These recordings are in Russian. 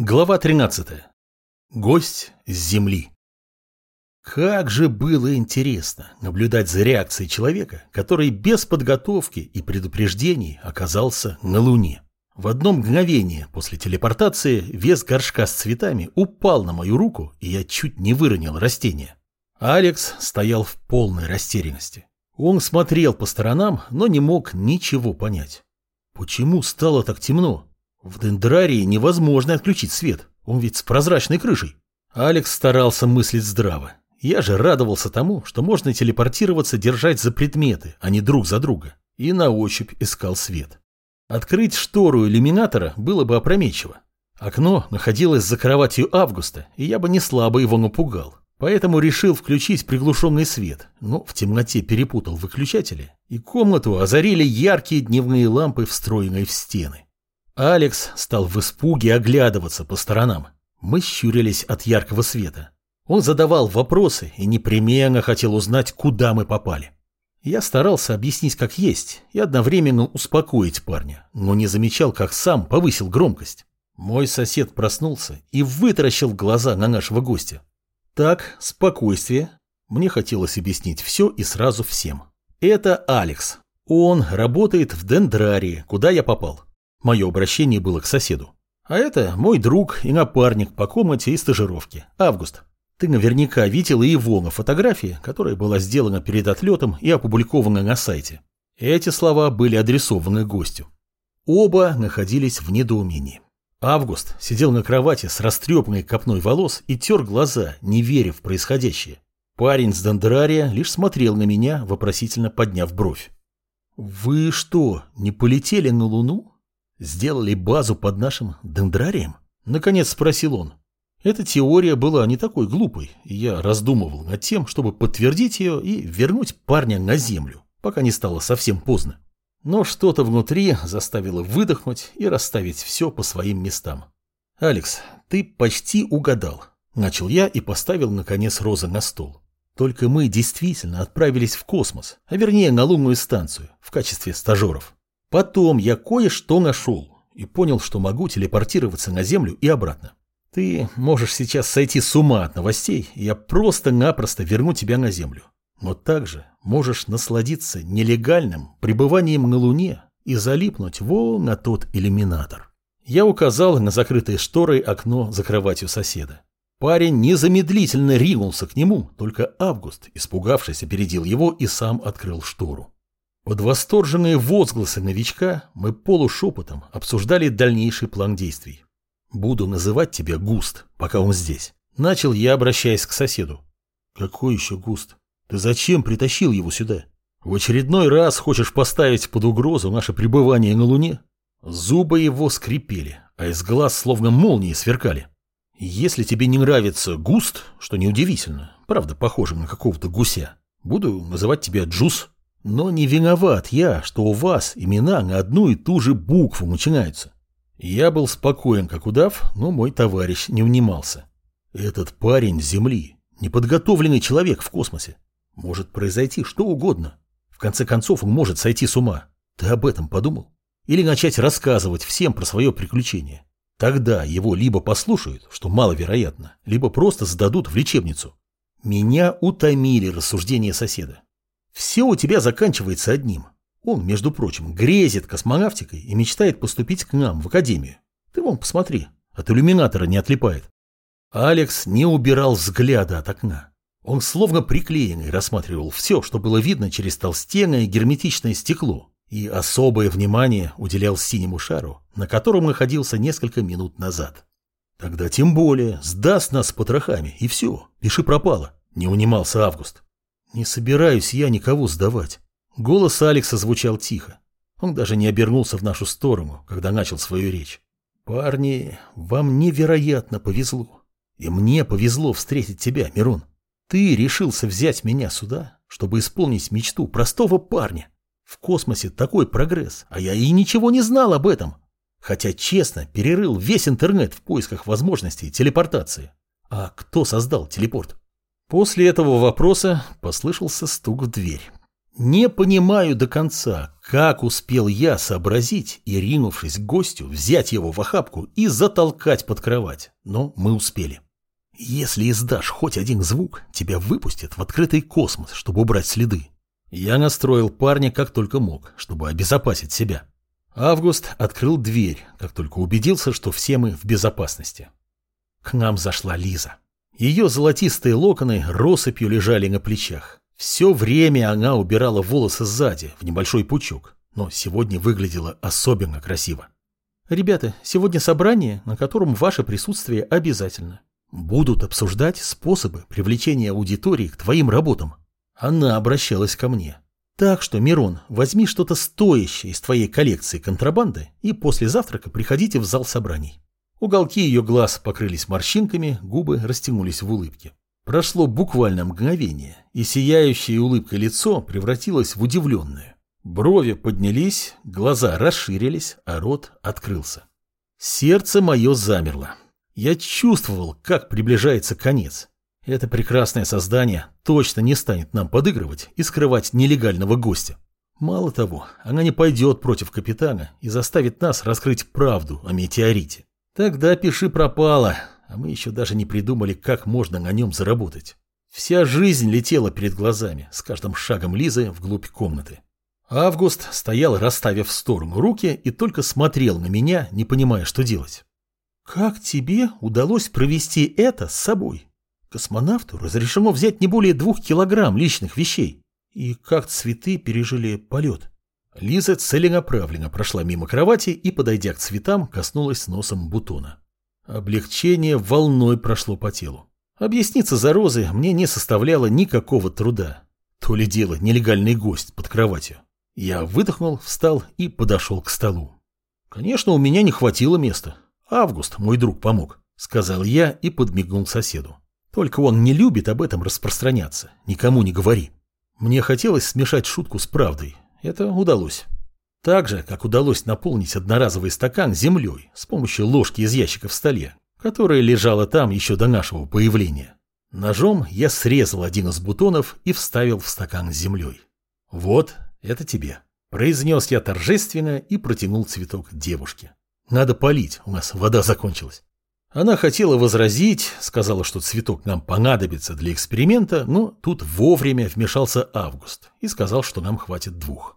Глава 13. Гость с Земли. Как же было интересно наблюдать за реакцией человека, который без подготовки и предупреждений оказался на Луне. В одно мгновение после телепортации вес горшка с цветами упал на мою руку, и я чуть не выронил растение. Алекс стоял в полной растерянности. Он смотрел по сторонам, но не мог ничего понять. Почему стало так темно? В дендрарии невозможно отключить свет, он ведь с прозрачной крышей. Алекс старался мыслить здраво. Я же радовался тому, что можно телепортироваться держать за предметы, а не друг за друга, и на ощупь искал свет. Открыть штору иллюминатора было бы опрометчиво. Окно находилось за кроватью Августа, и я бы не слабо его напугал. Поэтому решил включить приглушенный свет, но в темноте перепутал выключатели, и комнату озарили яркие дневные лампы, встроенные в стены. Алекс стал в испуге оглядываться по сторонам. Мы щурились от яркого света. Он задавал вопросы и непременно хотел узнать, куда мы попали. Я старался объяснить как есть и одновременно успокоить парня, но не замечал, как сам повысил громкость. Мой сосед проснулся и вытаращил глаза на нашего гостя. Так, спокойствие. Мне хотелось объяснить все и сразу всем. Это Алекс. Он работает в дендрарии, куда я попал. Мое обращение было к соседу. А это мой друг и напарник по комнате и стажировке, Август. Ты наверняка видела его на фотографии, которая была сделана перед отлетом и опубликована на сайте. Эти слова были адресованы гостю. Оба находились в недоумении. Август сидел на кровати с растрепанной копной волос и тер глаза, не веря в происходящее. Парень с Дендрария лишь смотрел на меня, вопросительно подняв бровь. «Вы что, не полетели на Луну?» Сделали базу под нашим дендрарием? Наконец спросил он. Эта теория была не такой глупой, и я раздумывал над тем, чтобы подтвердить ее и вернуть парня на землю, пока не стало совсем поздно. Но что-то внутри заставило выдохнуть и расставить все по своим местам. «Алекс, ты почти угадал», – начал я и поставил, наконец, розы на стол. «Только мы действительно отправились в космос, а вернее на лунную станцию, в качестве стажеров. Потом я кое-что нашел и понял, что могу телепортироваться на Землю и обратно. Ты можешь сейчас сойти с ума от новостей, и я просто-напросто верну тебя на Землю. Но также можешь насладиться нелегальным пребыванием на Луне и залипнуть вон на тот иллюминатор. Я указал на закрытое шторой окно за кроватью соседа. Парень незамедлительно ринулся к нему, только Август, испугавшись, опередил его и сам открыл штору. Под восторженные возгласы новичка мы полушепотом обсуждали дальнейший план действий. «Буду называть тебя Густ, пока он здесь». Начал я, обращаясь к соседу. «Какой еще Густ? Ты зачем притащил его сюда? В очередной раз хочешь поставить под угрозу наше пребывание на Луне?» Зубы его скрипели, а из глаз словно молнии сверкали. «Если тебе не нравится Густ, что неудивительно, правда, похожим на какого-то гуся, буду называть тебя Джус». Но не виноват я, что у вас имена на одну и ту же букву начинаются. Я был спокоен, как удав, но мой товарищ не унимался. Этот парень с Земли, неподготовленный человек в космосе. Может произойти что угодно. В конце концов, он может сойти с ума. Ты об этом подумал? Или начать рассказывать всем про свое приключение? Тогда его либо послушают, что маловероятно, либо просто сдадут в лечебницу. Меня утомили рассуждения соседа. Все у тебя заканчивается одним. Он, между прочим, грезит космонавтикой и мечтает поступить к нам в академию. Ты вон посмотри, от иллюминатора не отлипает. Алекс не убирал взгляда от окна. Он словно приклеенный рассматривал все, что было видно через толстенное герметичное стекло, и особое внимание уделял синему шару, на котором находился несколько минут назад. Тогда тем более сдаст нас с потрохами, и все, пиши пропало, не унимался Август. Не собираюсь я никого сдавать. Голос Алекса звучал тихо. Он даже не обернулся в нашу сторону, когда начал свою речь. «Парни, вам невероятно повезло. И мне повезло встретить тебя, Мирон. Ты решился взять меня сюда, чтобы исполнить мечту простого парня. В космосе такой прогресс, а я и ничего не знал об этом. Хотя, честно, перерыл весь интернет в поисках возможностей телепортации. А кто создал телепорт? После этого вопроса послышался стук в дверь. Не понимаю до конца, как успел я сообразить и, ринувшись к гостю, взять его в охапку и затолкать под кровать. Но мы успели. Если издашь хоть один звук, тебя выпустят в открытый космос, чтобы убрать следы. Я настроил парня как только мог, чтобы обезопасить себя. Август открыл дверь, как только убедился, что все мы в безопасности. К нам зашла Лиза. Ее золотистые локоны россыпью лежали на плечах. Все время она убирала волосы сзади, в небольшой пучок, но сегодня выглядела особенно красиво. «Ребята, сегодня собрание, на котором ваше присутствие обязательно. Будут обсуждать способы привлечения аудитории к твоим работам». Она обращалась ко мне. «Так что, Мирон, возьми что-то стоящее из твоей коллекции контрабанды и после завтрака приходите в зал собраний». Уголки ее глаз покрылись морщинками, губы растянулись в улыбке. Прошло буквально мгновение, и сияющее улыбкой лицо превратилось в удивленное. Брови поднялись, глаза расширились, а рот открылся. Сердце мое замерло. Я чувствовал, как приближается конец. Это прекрасное создание точно не станет нам подыгрывать и скрывать нелегального гостя. Мало того, она не пойдет против капитана и заставит нас раскрыть правду о метеорите. Тогда пиши пропало, а мы еще даже не придумали, как можно на нем заработать. Вся жизнь летела перед глазами, с каждым шагом Лизы вглубь комнаты. Август стоял, расставив в сторону руки, и только смотрел на меня, не понимая, что делать. «Как тебе удалось провести это с собой? Космонавту разрешено взять не более двух килограмм личных вещей. И как цветы пережили полет?» Лиза целенаправленно прошла мимо кровати и, подойдя к цветам, коснулась носом бутона. Облегчение волной прошло по телу. Объясниться за розы мне не составляло никакого труда. То ли дело нелегальный гость под кроватью. Я выдохнул, встал и подошел к столу. Конечно, у меня не хватило места. Август, мой друг, помог, сказал я и подмигнул соседу. Только он не любит об этом распространяться. Никому не говори. Мне хотелось смешать шутку с правдой. Это удалось. Так же, как удалось наполнить одноразовый стакан землей с помощью ложки из ящика в столе, которая лежала там еще до нашего появления. Ножом я срезал один из бутонов и вставил в стакан с землей. «Вот, это тебе», – произнес я торжественно и протянул цветок девушке. «Надо полить, у нас вода закончилась». Она хотела возразить, сказала, что цветок нам понадобится для эксперимента, но тут вовремя вмешался Август и сказал, что нам хватит двух.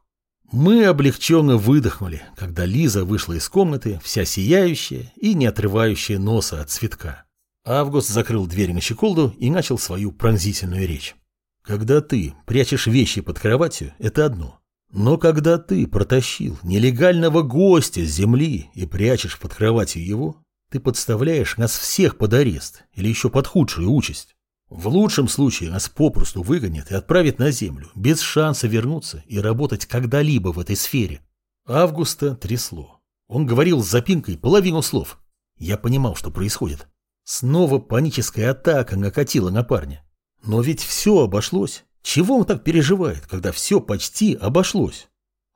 Мы облегченно выдохнули, когда Лиза вышла из комнаты, вся сияющая и не отрывающая носа от цветка. Август закрыл дверь на щеколду и начал свою пронзительную речь. Когда ты прячешь вещи под кроватью, это одно. Но когда ты протащил нелегального гостя с земли и прячешь под кроватью его, ты подставляешь нас всех под арест или еще под худшую участь. В лучшем случае нас попросту выгонят и отправят на землю, без шанса вернуться и работать когда-либо в этой сфере. Августа трясло. Он говорил с запинкой половину слов. Я понимал, что происходит. Снова паническая атака накатила на парня. Но ведь все обошлось. Чего он так переживает, когда все почти обошлось?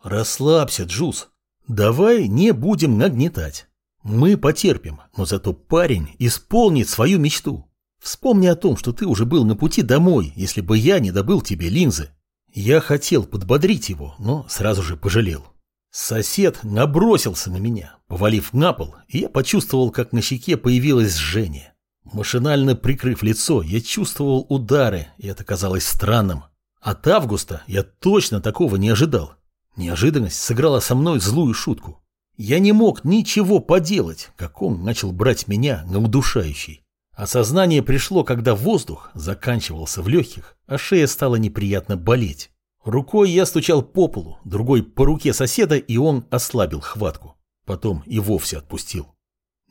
Расслабься, Джуз. Давай не будем нагнетать. Мы потерпим, но зато парень исполнит свою мечту. Вспомни о том, что ты уже был на пути домой, если бы я не добыл тебе линзы. Я хотел подбодрить его, но сразу же пожалел. Сосед набросился на меня, повалив на пол, и я почувствовал, как на щеке появилось жжение. Машинально прикрыв лицо, я чувствовал удары, и это казалось странным. От Августа я точно такого не ожидал. Неожиданность сыграла со мной злую шутку. Я не мог ничего поделать, как он начал брать меня на удушающий. Осознание пришло, когда воздух заканчивался в легких, а шея стала неприятно болеть. Рукой я стучал по полу, другой по руке соседа, и он ослабил хватку. Потом и вовсе отпустил.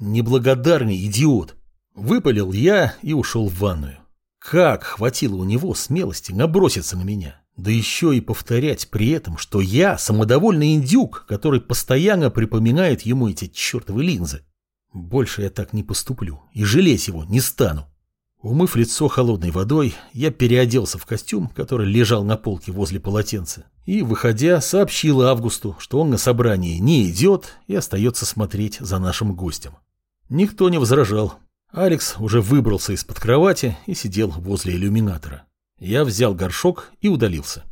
Неблагодарный идиот. Выпалил я и ушел в ванную. Как хватило у него смелости наброситься на меня, да еще и повторять при этом, что я самодовольный индюк, который постоянно припоминает ему эти чертовы линзы. Больше я так не поступлю и жалеть его не стану. Умыв лицо холодной водой, я переоделся в костюм, который лежал на полке возле полотенца, и, выходя, сообщил Августу, что он на собрании не идет и остается смотреть за нашим гостем. Никто не возражал. Алекс уже выбрался из-под кровати и сидел возле иллюминатора. Я взял горшок и удалился.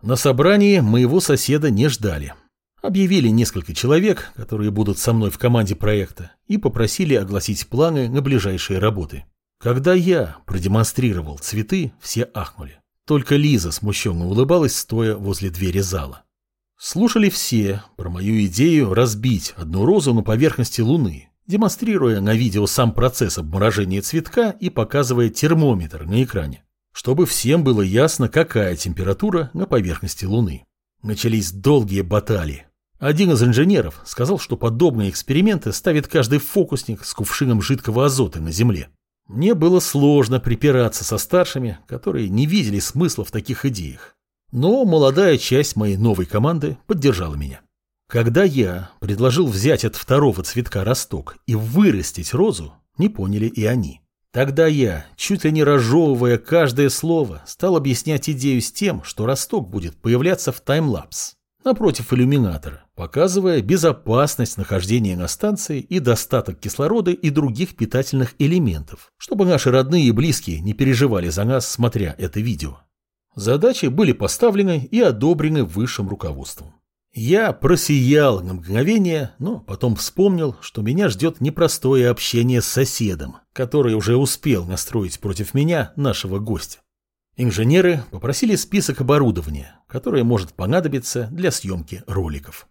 На собрании моего соседа не ждали. Объявили несколько человек, которые будут со мной в команде проекта, и попросили огласить планы на ближайшие работы. Когда я продемонстрировал цветы, все ахнули. Только Лиза смущенно улыбалась, стоя возле двери зала. Слушали все про мою идею разбить одну розу на поверхности Луны, демонстрируя на видео сам процесс обморожения цветка и показывая термометр на экране, чтобы всем было ясно, какая температура на поверхности Луны. Начались долгие баталии. Один из инженеров сказал, что подобные эксперименты ставит каждый фокусник с кувшином жидкого азота на Земле. Мне было сложно припираться со старшими, которые не видели смысла в таких идеях. Но молодая часть моей новой команды поддержала меня. Когда я предложил взять от второго цветка росток и вырастить розу, не поняли и они. Тогда я, чуть ли не разжевывая каждое слово, стал объяснять идею с тем, что росток будет появляться в таймлапс напротив иллюминатора, показывая безопасность нахождения на станции и достаток кислорода и других питательных элементов, чтобы наши родные и близкие не переживали за нас, смотря это видео. Задачи были поставлены и одобрены высшим руководством. Я просиял на мгновение, но потом вспомнил, что меня ждет непростое общение с соседом, который уже успел настроить против меня нашего гостя. Инженеры попросили список оборудования, которое может понадобиться для съемки роликов.